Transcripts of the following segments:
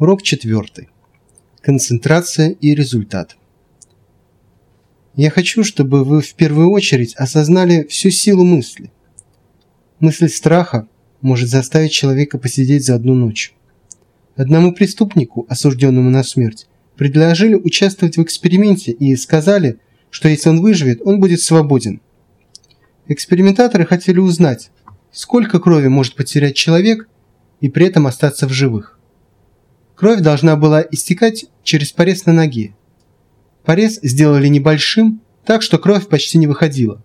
Урок четвертый. Концентрация и результат. Я хочу, чтобы вы в первую очередь осознали всю силу мысли. Мысль страха может заставить человека посидеть за одну ночь. Одному преступнику, осужденному на смерть, предложили участвовать в эксперименте и сказали, что если он выживет, он будет свободен. Экспериментаторы хотели узнать, сколько крови может потерять человек и при этом остаться в живых. Кровь должна была истекать через порез на ноге. Порез сделали небольшим, так что кровь почти не выходила.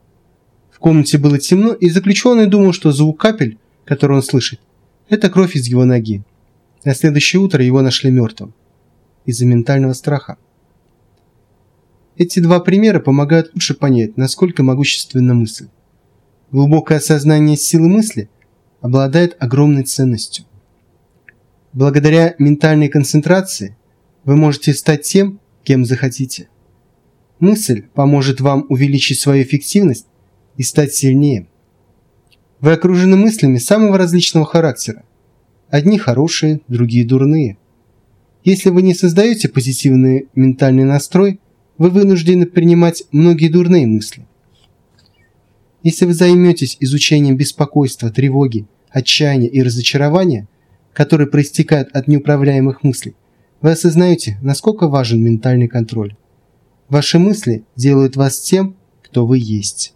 В комнате было темно, и заключенный думал, что звук капель, который он слышит, это кровь из его ноги. На следующее утро его нашли мертвым. Из-за ментального страха. Эти два примера помогают лучше понять, насколько могущественна мысль. Глубокое осознание силы мысли обладает огромной ценностью. Благодаря ментальной концентрации вы можете стать тем, кем захотите. Мысль поможет вам увеличить свою эффективность и стать сильнее. Вы окружены мыслями самого различного характера. Одни хорошие, другие дурные. Если вы не создаете позитивный ментальный настрой, вы вынуждены принимать многие дурные мысли. Если вы займетесь изучением беспокойства, тревоги, отчаяния и разочарования – которые проистекают от неуправляемых мыслей, вы осознаете, насколько важен ментальный контроль. Ваши мысли делают вас тем, кто вы есть.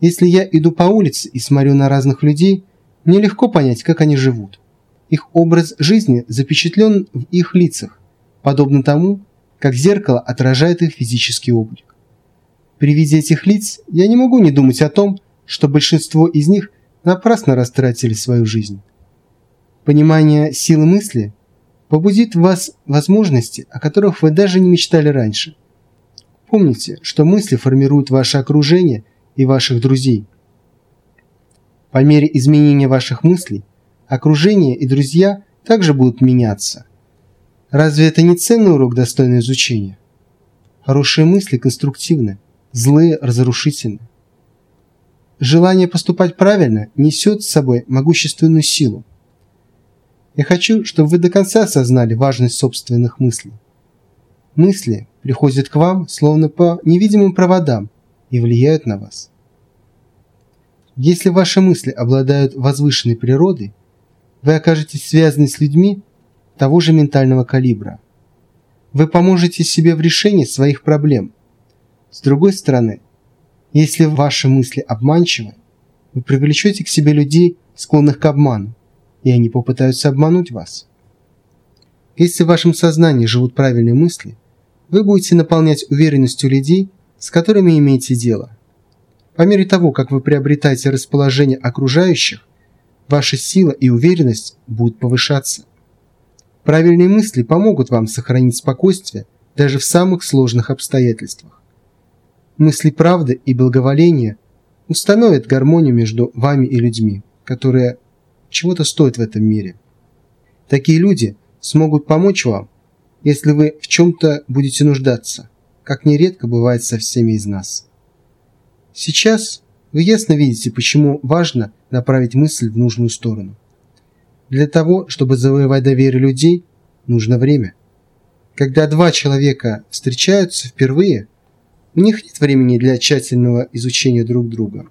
Если я иду по улице и смотрю на разных людей, мне легко понять, как они живут. Их образ жизни запечатлен в их лицах, подобно тому, как зеркало отражает их физический облик. При виде этих лиц я не могу не думать о том, что большинство из них напрасно растратили свою жизнь. Понимание силы мысли побудит в вас возможности, о которых вы даже не мечтали раньше. Помните, что мысли формируют ваше окружение и ваших друзей. По мере изменения ваших мыслей, окружение и друзья также будут меняться. Разве это не ценный урок, достойный изучения? Хорошие мысли конструктивны, злые разрушительны. Желание поступать правильно несет с собой могущественную силу. Я хочу, чтобы вы до конца осознали важность собственных мыслей. Мысли приходят к вам словно по невидимым проводам и влияют на вас. Если ваши мысли обладают возвышенной природой, вы окажетесь связаны с людьми того же ментального калибра. Вы поможете себе в решении своих проблем. С другой стороны, если ваши мысли обманчивы, вы привлечете к себе людей, склонных к обману, и они попытаются обмануть вас. Если в вашем сознании живут правильные мысли, вы будете наполнять уверенностью людей, с которыми имеете дело. По мере того, как вы приобретаете расположение окружающих, ваша сила и уверенность будут повышаться. Правильные мысли помогут вам сохранить спокойствие даже в самых сложных обстоятельствах. Мысли правды и благоволения установят гармонию между вами и людьми, которые чего-то стоит в этом мире. Такие люди смогут помочь вам, если вы в чем-то будете нуждаться, как нередко бывает со всеми из нас. Сейчас вы ясно видите, почему важно направить мысль в нужную сторону. Для того, чтобы завоевать доверие людей, нужно время. Когда два человека встречаются впервые, у них нет времени для тщательного изучения друг друга.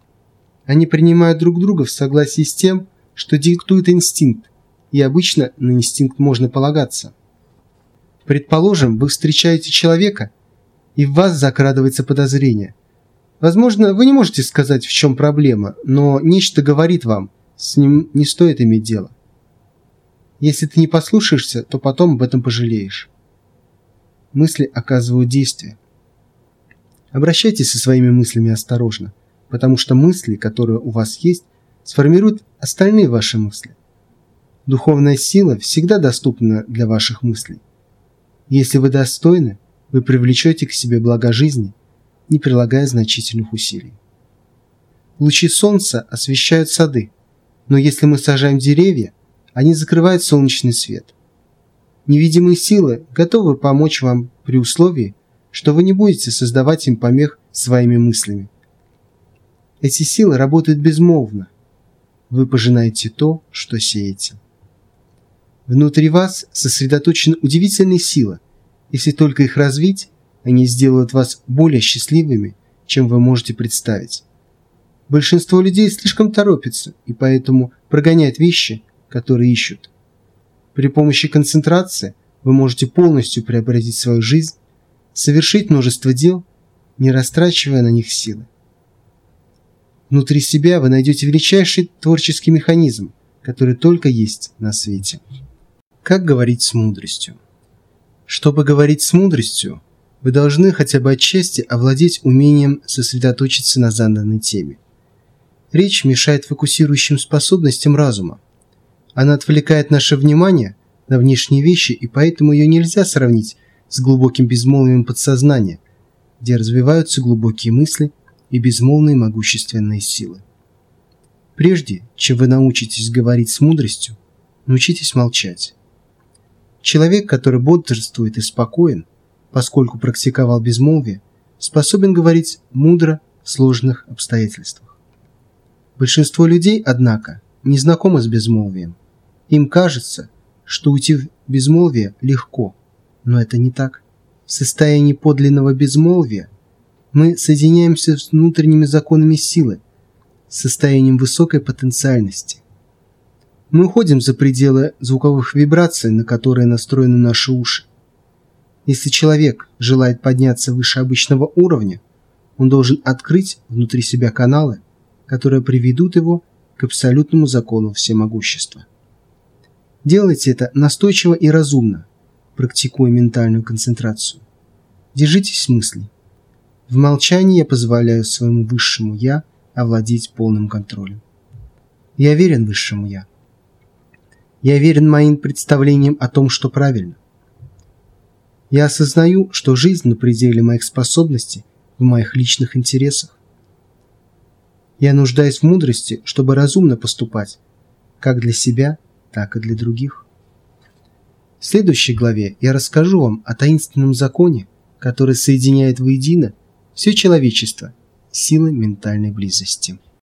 Они принимают друг друга в согласии с тем, что диктует инстинкт, и обычно на инстинкт можно полагаться. Предположим, вы встречаете человека, и в вас закрадывается подозрение. Возможно, вы не можете сказать, в чем проблема, но нечто говорит вам, с ним не стоит иметь дело. Если ты не послушаешься, то потом об этом пожалеешь. Мысли оказывают действие. Обращайтесь со своими мыслями осторожно, потому что мысли, которые у вас есть, сформируют остальные ваши мысли. Духовная сила всегда доступна для ваших мыслей. Если вы достойны, вы привлечете к себе блага жизни, не прилагая значительных усилий. Лучи солнца освещают сады, но если мы сажаем деревья, они закрывают солнечный свет. Невидимые силы готовы помочь вам при условии, что вы не будете создавать им помех своими мыслями. Эти силы работают безмолвно – вы пожинаете то, что сеете. Внутри вас сосредоточена удивительная сила. Если только их развить, они сделают вас более счастливыми, чем вы можете представить. Большинство людей слишком торопится и поэтому прогоняют вещи, которые ищут. При помощи концентрации вы можете полностью преобразить свою жизнь, совершить множество дел, не растрачивая на них силы. Внутри себя вы найдете величайший творческий механизм, который только есть на свете. Как говорить с мудростью? Чтобы говорить с мудростью, вы должны хотя бы отчасти овладеть умением сосредоточиться на заданной теме. Речь мешает фокусирующим способностям разума. Она отвлекает наше внимание на внешние вещи, и поэтому ее нельзя сравнить с глубоким безмолвием подсознания, где развиваются глубокие мысли и безмолвные могущественные силы. Прежде, чем вы научитесь говорить с мудростью, научитесь молчать. Человек, который бодрствует и спокоен, поскольку практиковал безмолвие, способен говорить мудро в сложных обстоятельствах. Большинство людей, однако, не знакомы с безмолвием. Им кажется, что уйти в безмолвие легко, но это не так. В состоянии подлинного безмолвия мы соединяемся с внутренними законами силы, состоянием высокой потенциальности. Мы уходим за пределы звуковых вибраций, на которые настроены наши уши. Если человек желает подняться выше обычного уровня, он должен открыть внутри себя каналы, которые приведут его к абсолютному закону всемогущества. Делайте это настойчиво и разумно, практикуя ментальную концентрацию. Держитесь мыслей. В молчании я позволяю своему высшему «я» овладеть полным контролем. Я верен высшему «я». Я верен моим представлениям о том, что правильно. Я осознаю, что жизнь на пределе моих способностей в моих личных интересах. Я нуждаюсь в мудрости, чтобы разумно поступать, как для себя, так и для других. В следующей главе я расскажу вам о таинственном законе, который соединяет воедино все человечество силой ментальной близости.